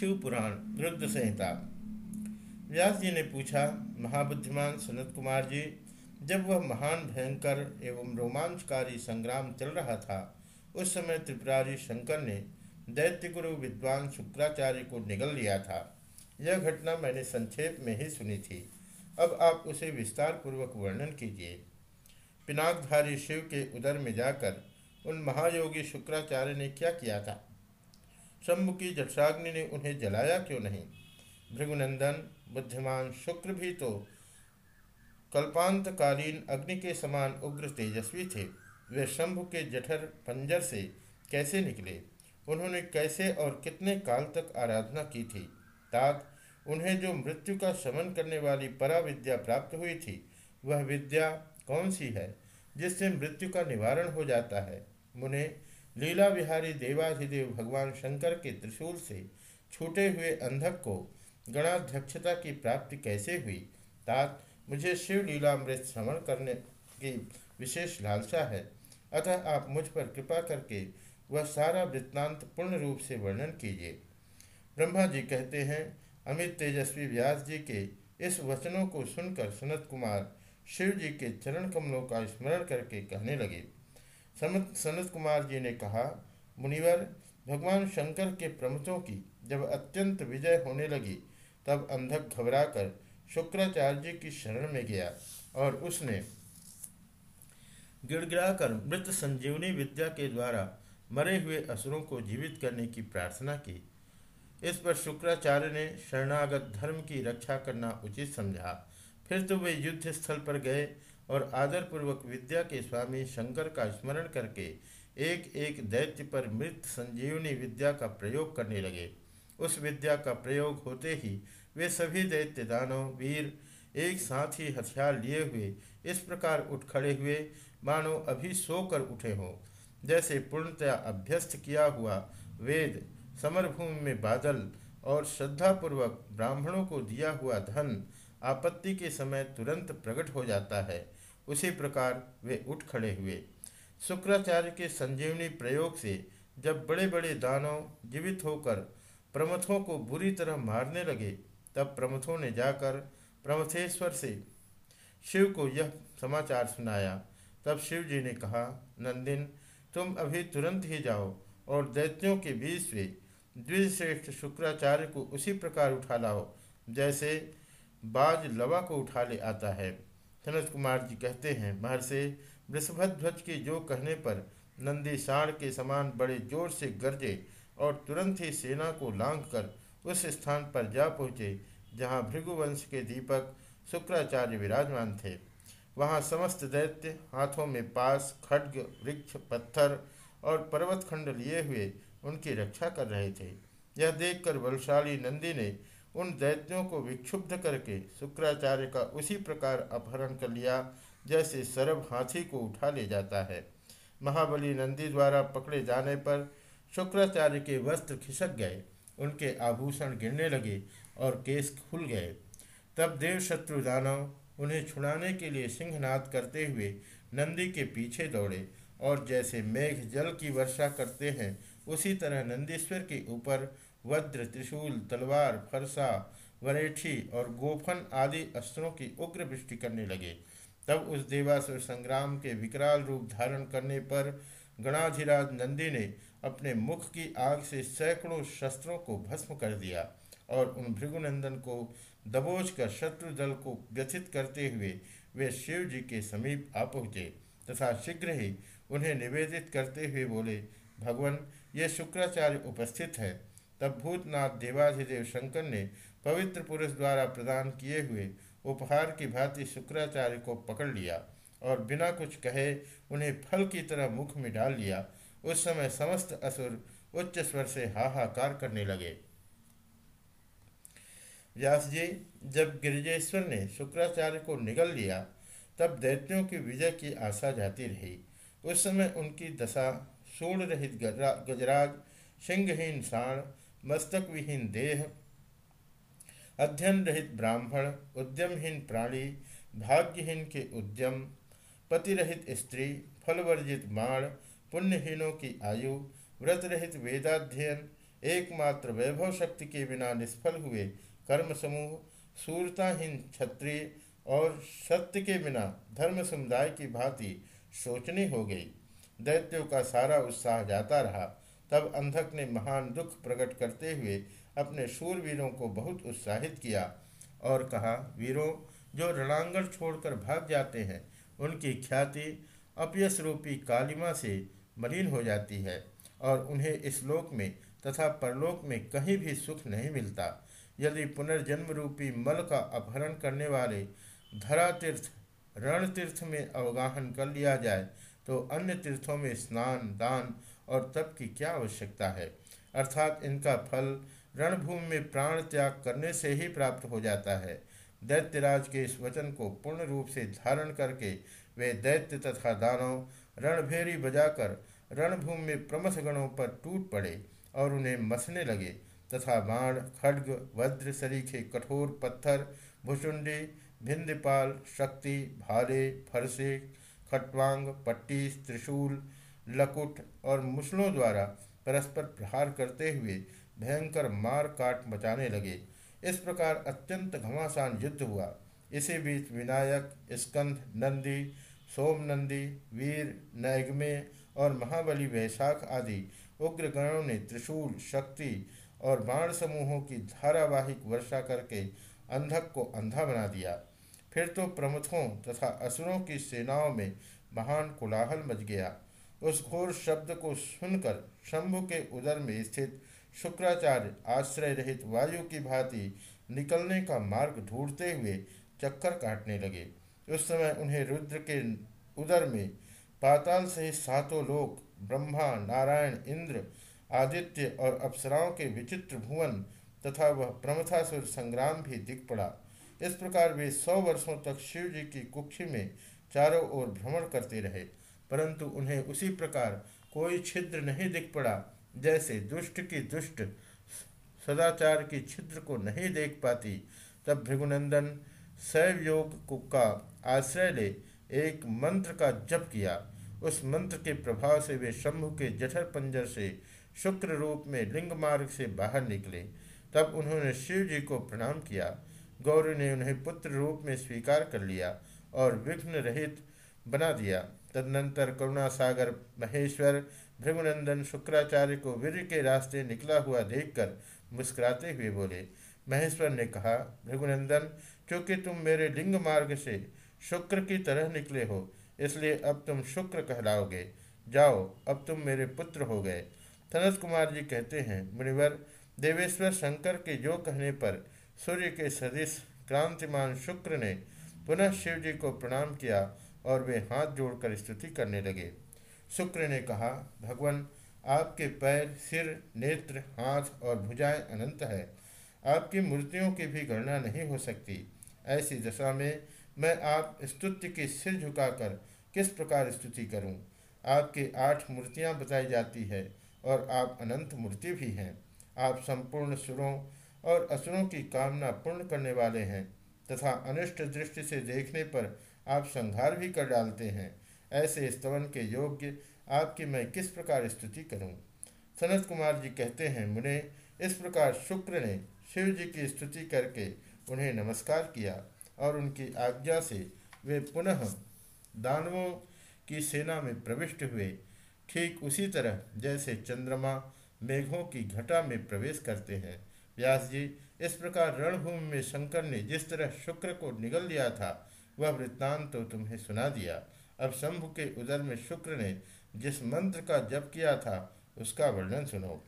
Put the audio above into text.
शिव पुराण रुद्र संहिता। व्यास जी ने पूछा, महाबुद्धिमान सनत कुमार जी, जब वह महान, भयंकर एवं रोमांचकारी संग्राम चल रहा था, उस समय त्रिपुरारी शंकर ने दैत्य गुरु विद्वान शुक्राचार्य को निगल लिया था। यह घटना मैंने संक्षेप में ही सुनी थी। अब आप उसे विस्तार पूर्वक वर्णन कीजिए। पिनाकधारी शिव के उदर में जाकर उन महायोगी शुक्राचार्य ने क्या किया था? शंभु की जठराग्नि ने उन्हें जलाया क्यों नहीं? भृगुनंदन बुद्धिमान शुक्र भी तो कल्पांतकालीन अग्नि के समान उग्र तेजस्वी थे। वे शंभु के जठर पंजर से कैसे निकले? उन्होंने कैसे और कितने काल तक आराधना की थी? तात, उन्हें जो मृत्यु का शमन करने वाली परा विद्या प्राप्त हुई थी, वह विद्या कौन सी है जिससे मृत्यु का निवारण हो जाता है? मुने लीला विहारी देवाधिदेव भगवान शंकर के त्रिशूल से छूटे हुए अंधक को गणाध्यक्षता की प्राप्ति कैसे हुई? तात, मुझे शिव लीलामृत श्रवण करने की विशेष लालसा है। अतः आप मुझ पर कृपा करके वह सारा वृत्तांत पूर्ण रूप से वर्णन कीजिए। ब्रह्मा जी कहते हैं, अमित तेजस्वी व्यास जी के इस वचनों को सुनकर सनत कुमार शिव जी के चरण कमलों का स्मरण करके कहने लगे। सनत कुमार जी ने कहा, मुनिवर, भगवान शंकर के प्रमुखों की जब अत्यंत विजय होने लगी, तब अंधक घबराकर शुक्राचार्य जी की शरण में गया और उसने गिड़गिड़ाकर मृत संजीवनी विद्या के द्वारा मरे हुए असुरों को जीवित करने की प्रार्थना की। इस पर शुक्राचार्य ने शरणागत धर्म की रक्षा करना उचित समझा। फिर तो वे युद्ध स्थल पर गए और आदरपूर्वक विद्या के स्वामी शंकर का स्मरण करके एक एक दैत्य पर मृत संजीवनी विद्या का प्रयोग करने लगे। उस विद्या का प्रयोग होते ही वे सभी दैत्य, दानव, वीर एक साथ ही हथियार लिए हुए इस प्रकार उठ खड़े हुए, मानो अभी सोकर उठे हों। जैसे पूर्णतया अभ्यस्त किया हुआ वेद, समरभूमि में बादल और श्रद्धापूर्वक ब्राह्मणों को दिया हुआ धन आपत्ति के समय तुरंत प्रकट हो जाता है। उसी प्रकार वे उठ खड़े हुए। शुक्राचार्य के संजीवनी प्रयोग से जब बड़े बड़े दानव जीवित होकर प्रमथों को बुरी तरह मारने लगे, तब प्रमथों ने जाकर प्रमथेश्वर से शिव को यह समाचार सुनाया। तब शिव जी ने कहा, नंदिन, तुम अभी तुरंत ही जाओ और दैत्यों के बीच से द्विश्रेष्ठ शुक्राचार्य को उसी प्रकार उठा लाओ। जैसे बाज लवा को उठा ले आता है। सनत कुमार जी कहते हैं, महर्षि वृषभध्वज के जो कहने पर नंदी साण के समान बड़े ज़ोर से गरजे और तुरंत ही सेना को लांग कर उस स्थान पर जा पहुँचे, जहाँ भृगुवंश के दीपक शुक्राचार्य विराजमान थे। वहाँ समस्त दैत्य हाथों में पास, खड्ग, वृक्ष, पत्थर और पर्वत खंड लिए हुए उनकी रक्षा कर रहे थे। यह देखकर बलशाली नंदी ने उन दैत्यों को विक्षुब्ध करके शुक्राचार्य का उसी प्रकार अपहरण कर लिया, जैसे सरब हाथी को उठा ले जाता है। महाबली नंदी द्वारा पकड़े जाने पर शुक्राचार्य के वस्त्र खिसक गए, उनके आभूषण गिरने लगे और केस खुल गए। तब देव शत्रु दानव उन्हें छुड़ाने के लिए सिंहनाद करते हुए नंदी के पीछे दौड़े और जैसे मेघ जल की वर्षा करते हैं, उसी तरह नंदीश्वर के ऊपर वज्र, त्रिशूल, तलवार, फरसा, वरेठी और गोफन आदि अस्त्रों की उग्र वृष्टि करने लगे। तब उस देवासुर संग्राम के विकराल रूप धारण करने पर गणाधिराज नंदी ने अपने मुख की आग से सैकड़ों शस्त्रों को भस्म कर दिया और उन भृगुनंदन को दबोच कर शत्रु दल को व्यथित करते हुए वे शिव जी के समीप आ पहुँचे तथा शीघ्र ही उन्हें निवेदित करते हुए बोले, भगवान, ये शुक्राचार्य उपस्थित है। तब भूतनाथ देवाधिदेव शंकर ने पवित्र पुरुष द्वारा प्रदान किए हुए उपहार की भांति शुक्राचार्य को पकड़ लिया और बिना कुछ कहे उन्हें फल की तरह मुख में डाल लिया। उस समय समस्त असुर उच्च स्वर से हाहाकार करने लगे। व्यास जी जब गिरिजेश्वर ने शुक्राचार्य को निगल लिया, तब दैत्यों की विजय की आशा जाती रही। उस समय उनकी दशा सूर्ण रहित गजराज, सिंहहीन साण मस्तक विहीन देह अध्ययन रहित ब्राह्मण, उद्यमहीन प्राणी, भाग्यहीन के उद्यम पति रहित स्त्री, फलवर्जित बाण पुण्यहीनों की आयु व्रत रहित वेदाध्ययन, एकमात्र वैभव शक्ति के बिना निष्फल हुए कर्म समूह सूरताहीन क्षत्रिय और सत्य के बिना धर्म समुदाय की भांति सोचनी हो गई। दैत्यों का सारा उत्साह जाता रहा। तब अंधक ने महान दुख प्रकट करते हुए अपने शूरवीरों को बहुत उत्साहित किया और कहा, वीरों, जो रणांगण छोड़कर भाग जाते हैं, उनकी ख्याति अपयस रूपी कालिमा से मलिन हो जाती है और उन्हें इस लोक में तथा परलोक में कहीं भी सुख नहीं मिलता। यदि पुनर्जन्म रूपी मल का अपहरण करने वाले धरा तीर्थ रण तीर्थ में अवगाहन कर लिया जाए तो अन्य तीर्थों में स्नान, दान और तप की क्या आवश्यकता है? अर्थात इनका फल रणभूमि में प्राण त्याग करने से ही प्राप्त हो जाता है। दैत्यराज के इस वचन को पूर्ण रूप से धारण करके वे दैत्य तथा दानव रणभेरी बजाकर रणभूमि में प्रमथ गणों पर टूट पड़े और उन्हें मसने लगे तथा बाण, खड्ग, वज्र, सरीखे, कठोर पत्थर भुषुंडी भिंदपाल, शक्ति, भाले, फरसे, खटवांग, पट्टी, त्रिशूल लकुट और मुसलों द्वारा परस्पर प्रहार करते हुए भयंकर मार काट मचाने लगे। इस प्रकार अत्यंत घमासान युद्ध हुआ। इसी बीच विनायक, स्कंद, नंदी, सोमनंदी, वीर, नैगमे और महाबली वैशाख आदि उग्रगणों ने त्रिशूल, शक्ति और बाण समूहों की धारावाहिक वर्षा करके अंधक को अंधा बना दिया। फिर तो प्रमुखों तथा असुरों की सेनाओं में महान कोलाहल मच गया। उस घोर शब्द को सुनकर शंभु के उदर में स्थित शुक्राचार्य आश्रय रहित वायु की भांति निकलने का मार्ग ढूंढते हुए चक्कर काटने लगे। उस समय उन्हें रुद्र के उदर में पाताल से सातों लोक, ब्रह्मा, नारायण, इंद्र, आदित्य और अप्सराओं के विचित्र भुवन तथा वह प्रमथासुर संग्राम भी दिख पड़ा। इस प्रकार वे सौ वर्षों तक शिव जी की कुक्षी में चारों ओर भ्रमण करते रहे। परंतु उन्हें उसी प्रकार कोई छिद्र नहीं दिख पड़ा, जैसे दुष्ट की दुष्ट सदाचार की छिद्र को नहीं देख पाती, तब भृगुनंदन शैव योग का आश्रय ले एक मंत्र का जप किया। उस मंत्र के प्रभाव से वे शंभु के जठर पंजर से शुक्र रूप में लिंग मार्ग से बाहर निकले। तब उन्होंने शिव जी को प्रणाम किया। गौरी ने उन्हें पुत्र रूप में स्वीकार कर लिया और विघ्न रहित बना दिया। तदनंतर करुणा सागर महेश्वर, भृगुनंदन, शुक्राचार्य को वीर के रास्ते निकला हुआ देखकर मुस्कुराते हुए बोले, महेश्वर ने कहा, भृगुनंदन, क्योंकि तुम मेरे लिंग मार्ग से शुक्र की तरह निकले हो, इसलिए अब तुम शुक्र कहलाओगे। जाओ, अब तुम मेरे पुत्र हो गए। सनत कुमार जी कहते हैं, मुनिवर, देवेश्वर शंकर के जो कहने पर सूर्य के सदिश क्रांतिमान शुक्र ने पुनः शिव जी को प्रणाम किया और वे हाथ जोड़कर स्तुति करने लगे। शुक्र ने कहा, भगवान, आपके पैर, सिर, नेत्र, हाथ और भुजाएँ अनंत है। आपकी मूर्तियों की भी गणना नहीं हो सकती। ऐसी दशा में मैं आप स्तुति के सिर झुकाकर किस प्रकार स्तुति करूँ? आपकी आठ मूर्तियाँ बताई जाती है और आप अनंत मूर्ति भी हैं। आप संपूर्ण सुरों और असुरों की कामना पूर्ण करने वाले हैं तथा अनिष्ट दृष्टि से देखने पर आप संहार भी कर डालते हैं। ऐसे स्तवन के योग्य आपकी मैं किस प्रकार स्तुति करूँ? सनत कुमार जी कहते हैं, मुने, इस प्रकार शुक्र ने शिव जी की स्तुति करके उन्हें नमस्कार किया और उनकी आज्ञा से वे पुनः दानवों की सेना में प्रविष्ट हुए। ठीक उसी तरह जैसे चंद्रमा मेघों की घटा में प्रवेश करते हैं। व्यास जी, इस प्रकार रणभूमि में शंकर ने जिस तरह शुक्र को निगल लिया था वह वृत्तांत तो तुम्हें सुना दिया। अब शंभु के उदर में शुक्र ने जिस मंत्र का जप किया था, उसका वर्णन सुनो।